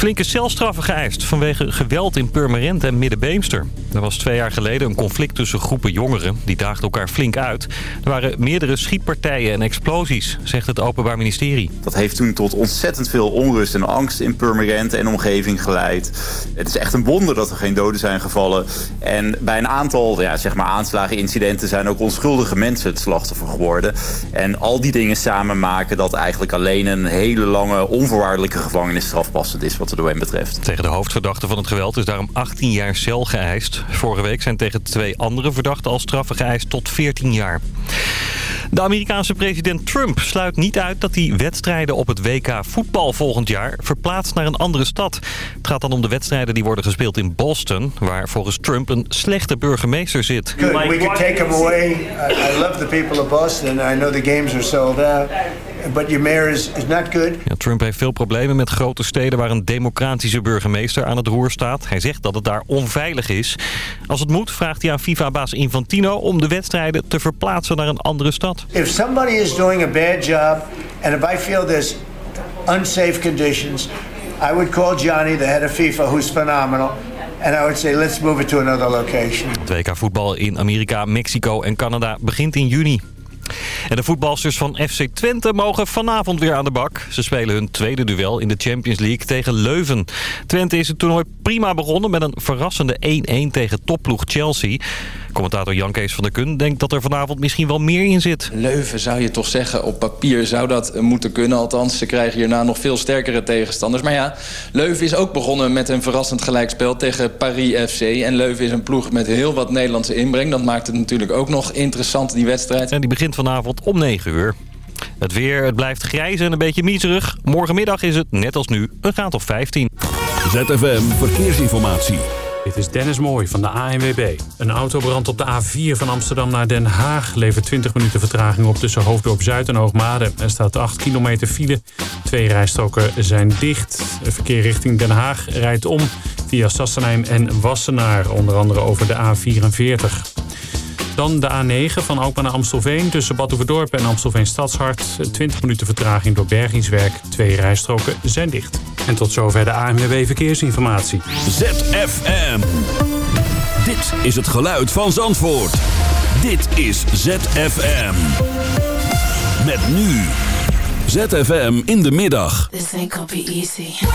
flinke celstraffen geëist vanwege geweld in Purmerend en Middenbeemster. Er was twee jaar geleden een conflict tussen groepen jongeren. Die daagden elkaar flink uit. Er waren meerdere schietpartijen en explosies, zegt het Openbaar Ministerie. Dat heeft toen tot ontzettend veel onrust en angst in Purmerend en omgeving geleid. Het is echt een wonder dat er geen doden zijn gevallen. En bij een aantal ja, zeg maar aanslagen, incidenten zijn ook onschuldige mensen het slachtoffer geworden. En al die dingen samen maken dat eigenlijk alleen een hele lange onvoorwaardelijke gevangenisstraf passend is. Betreft. Tegen de hoofdverdachte van het geweld is daarom 18 jaar cel geëist. Vorige week zijn tegen twee andere verdachten al straffen geëist tot 14 jaar. De Amerikaanse president Trump sluit niet uit dat hij wedstrijden op het WK voetbal volgend jaar verplaatst naar een andere stad. Het gaat dan om de wedstrijden die worden gespeeld in Boston, waar volgens Trump een slechte burgemeester zit. We could take him away. I love the people of Boston. I know the games are sold out. But your mayor is, is not good. Ja, Trump heeft veel problemen met grote steden waar een democratische burgemeester aan het roer staat. Hij zegt dat het daar onveilig is. Als het moet vraagt hij aan FIFA-baas Infantino om de wedstrijden te verplaatsen naar een andere stad. If somebody is doing a bad job and if I feel there's unsafe conditions, I would call Johnny, the head of FIFA, who's phenomenal. And I would say, let's move it to another location. Het WK voetbal in Amerika, Mexico en Canada begint in juni. En de voetbalsters van FC Twente mogen vanavond weer aan de bak. Ze spelen hun tweede duel in de Champions League tegen Leuven. Twente is het toernooi prima begonnen met een verrassende 1-1 tegen topploeg Chelsea. Commentator Jan Kees van der Kun denkt dat er vanavond misschien wel meer in zit. Leuven zou je toch zeggen, op papier zou dat moeten kunnen. Althans, ze krijgen hierna nog veel sterkere tegenstanders. Maar ja, Leuven is ook begonnen met een verrassend gelijkspel tegen Paris FC. En Leuven is een ploeg met heel wat Nederlandse inbreng. Dat maakt het natuurlijk ook nog interessant, die wedstrijd. En die begint vanavond om 9 uur. Het weer, het blijft grijs en een beetje miserig. Morgenmiddag is het, net als nu, een graad of 15. ZFM Verkeersinformatie. Dit is Dennis Mooij van de ANWB. Een autobrand op de A4 van Amsterdam naar Den Haag... levert 20 minuten vertraging op tussen Hoofddorp Zuid en Hoogmade. Er staat 8 kilometer file. Twee rijstroken zijn dicht. Verkeer richting Den Haag rijdt om via Sassenheim en Wassenaar. Onder andere over de A44. Dan de A9 van Alkmaar naar Amstelveen tussen Badhoevedorp en Amstelveen Stadshart. 20 minuten vertraging door bergingswerk. Twee rijstroken zijn dicht. En tot zover de ANWB Verkeersinformatie. ZFM. Dit is het geluid van Zandvoort. Dit is ZFM. Met nu. ZFM in de middag. This ain't gonna be easy.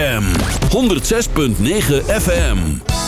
ZFM 106.9 FM.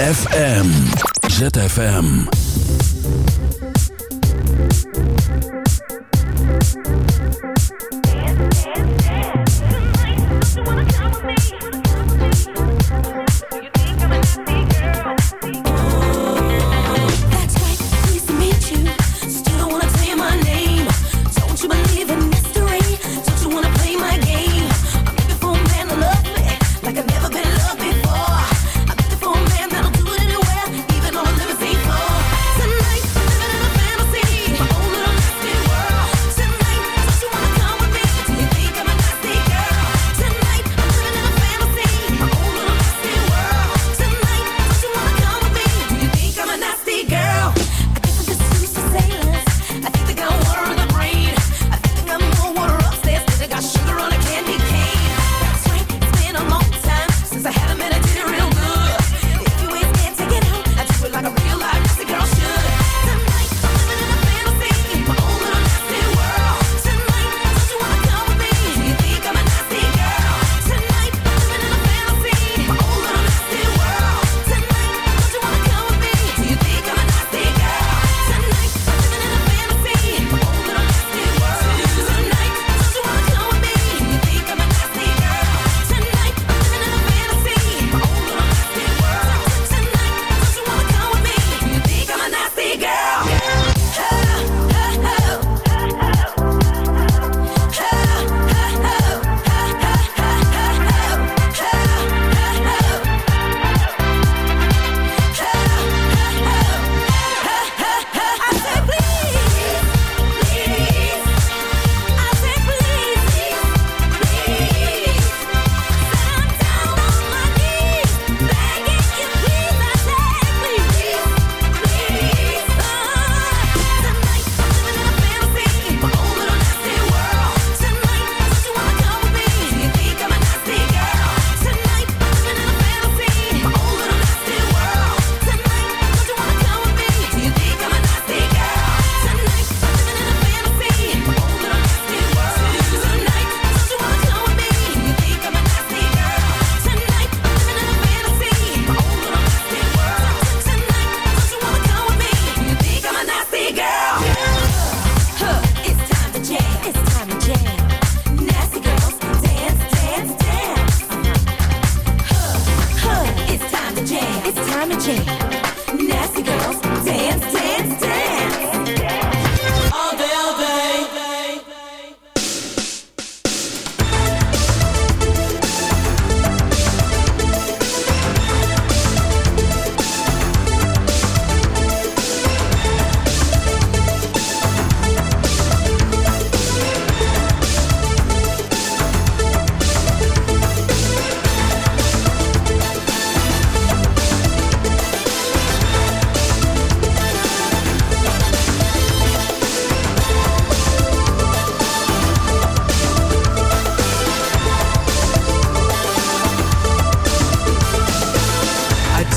ZFM. ZFM.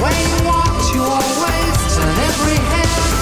When you walked, you always turn every head.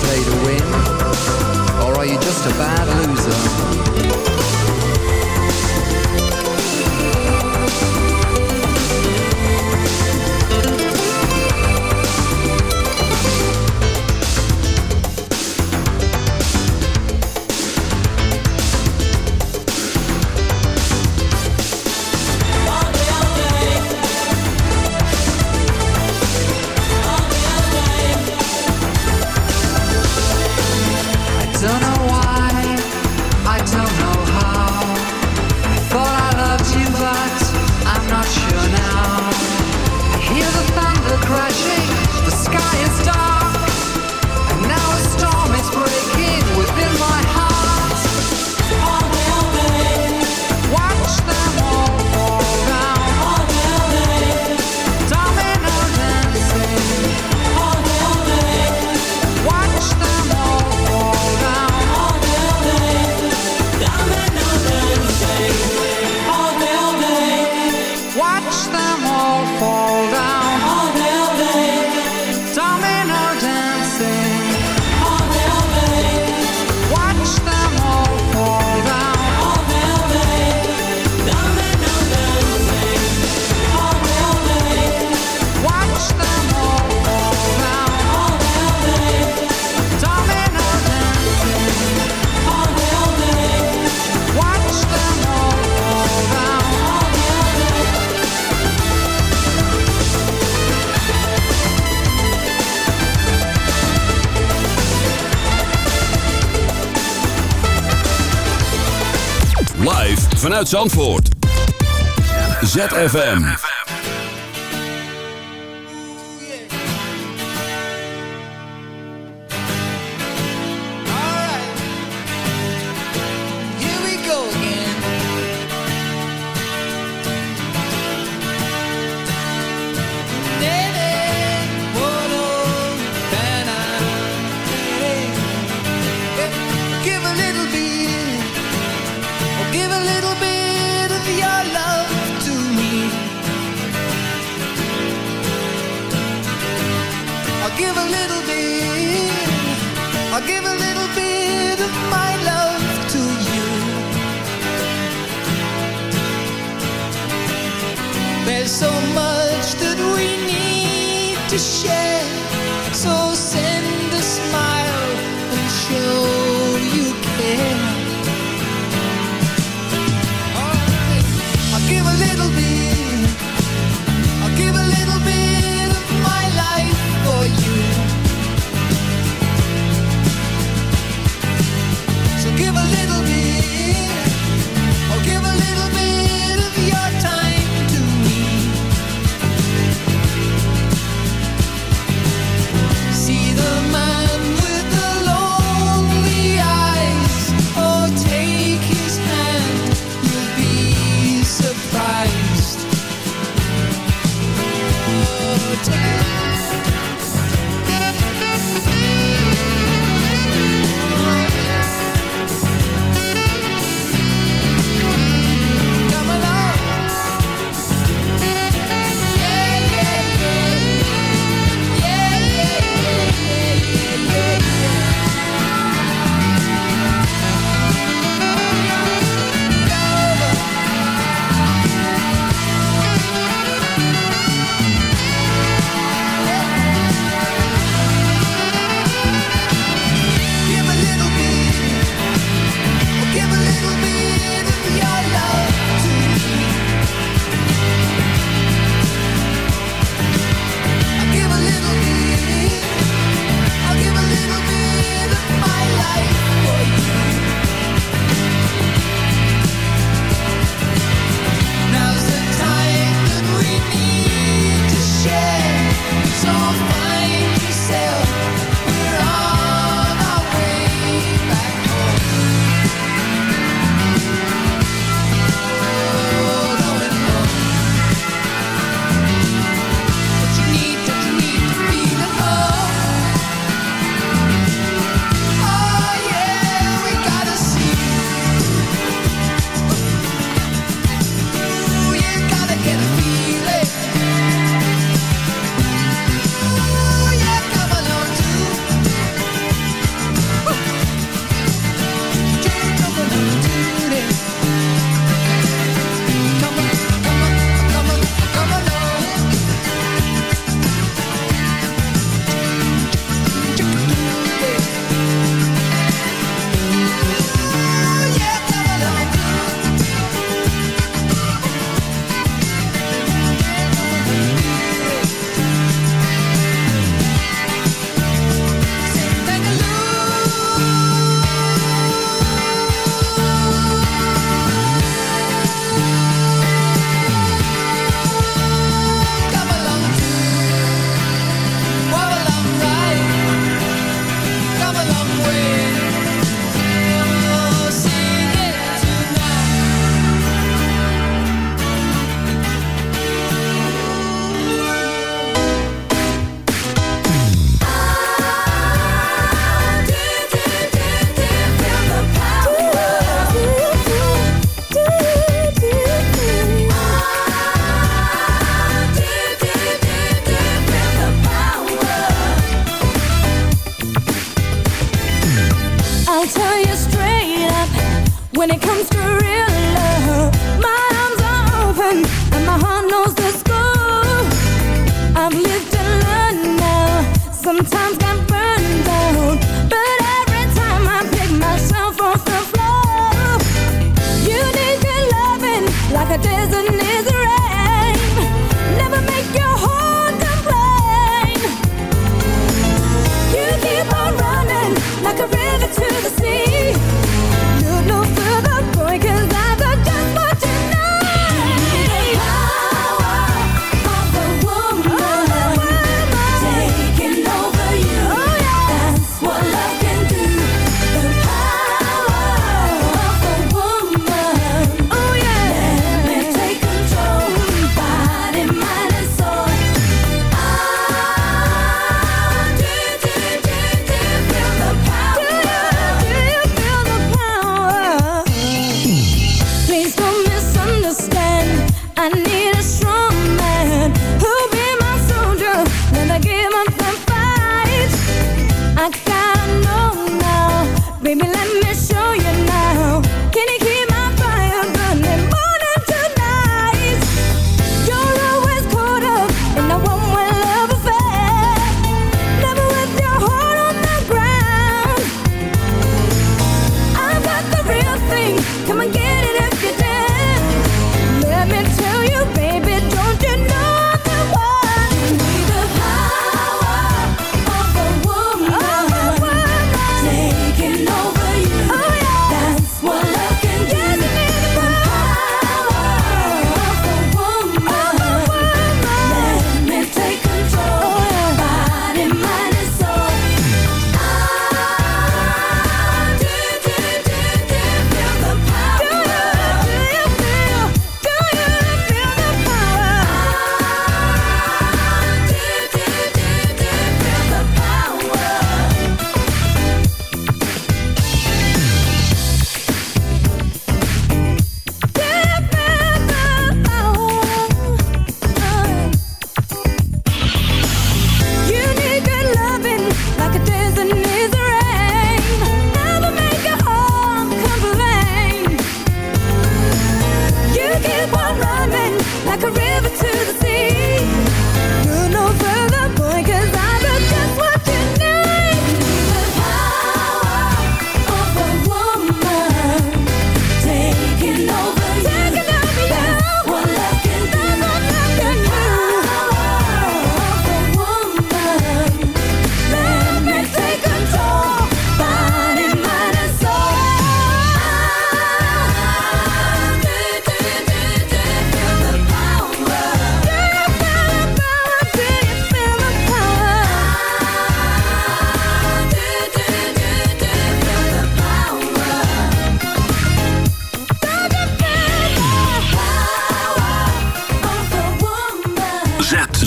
play to win? Or are you just a bad loser? Zandvoort. ZFM.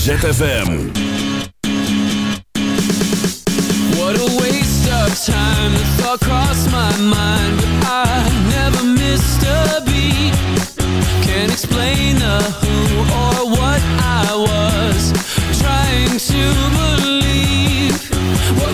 ZFM. What a waste of time, the thought crossed my mind, but I never missed a beat. Can't explain the who or what I was trying to believe. What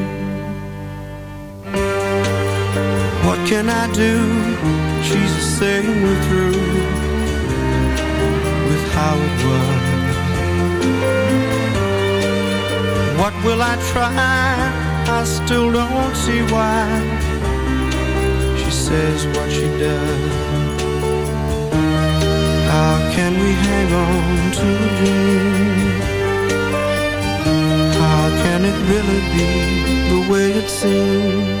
Can I do? She's saying we're through with how it was. What will I try? I still don't see why she says what she does. How can we hang on to a dream? How can it really be the way it seems?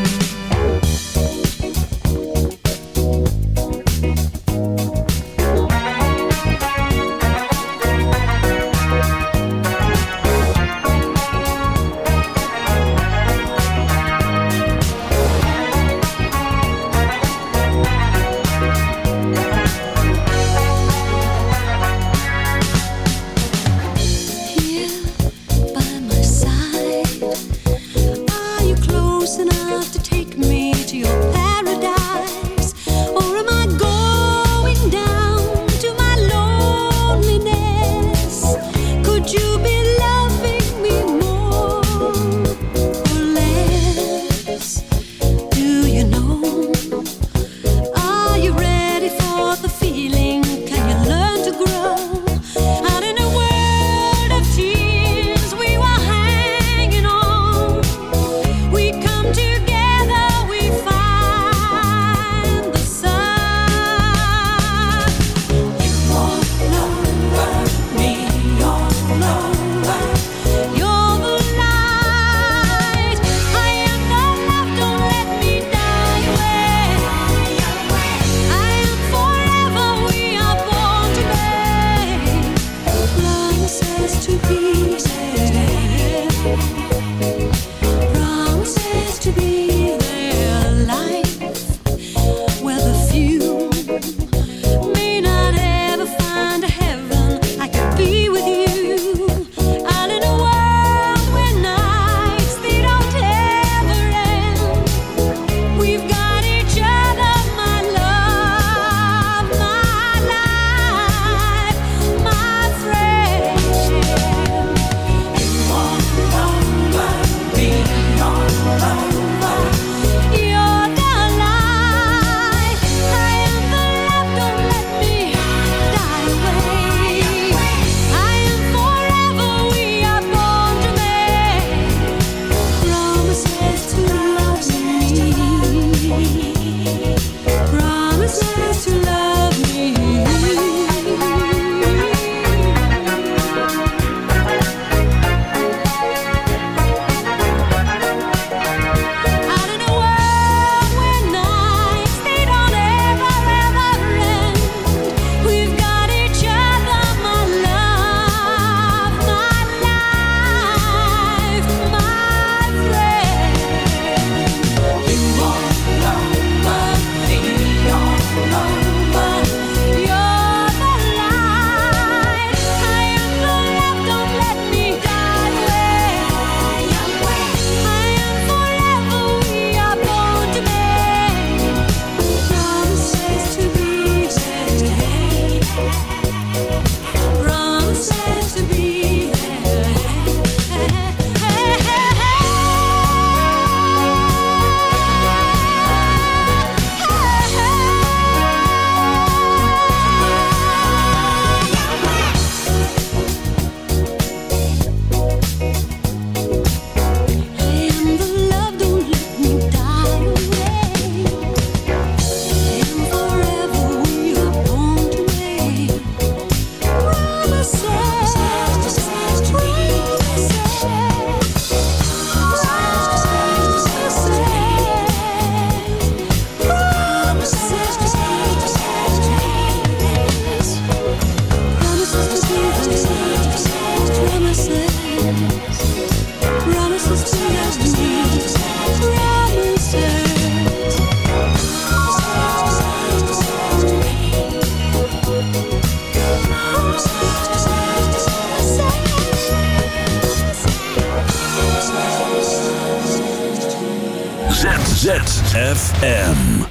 ZFM.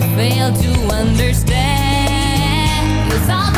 we fail to understand. It's all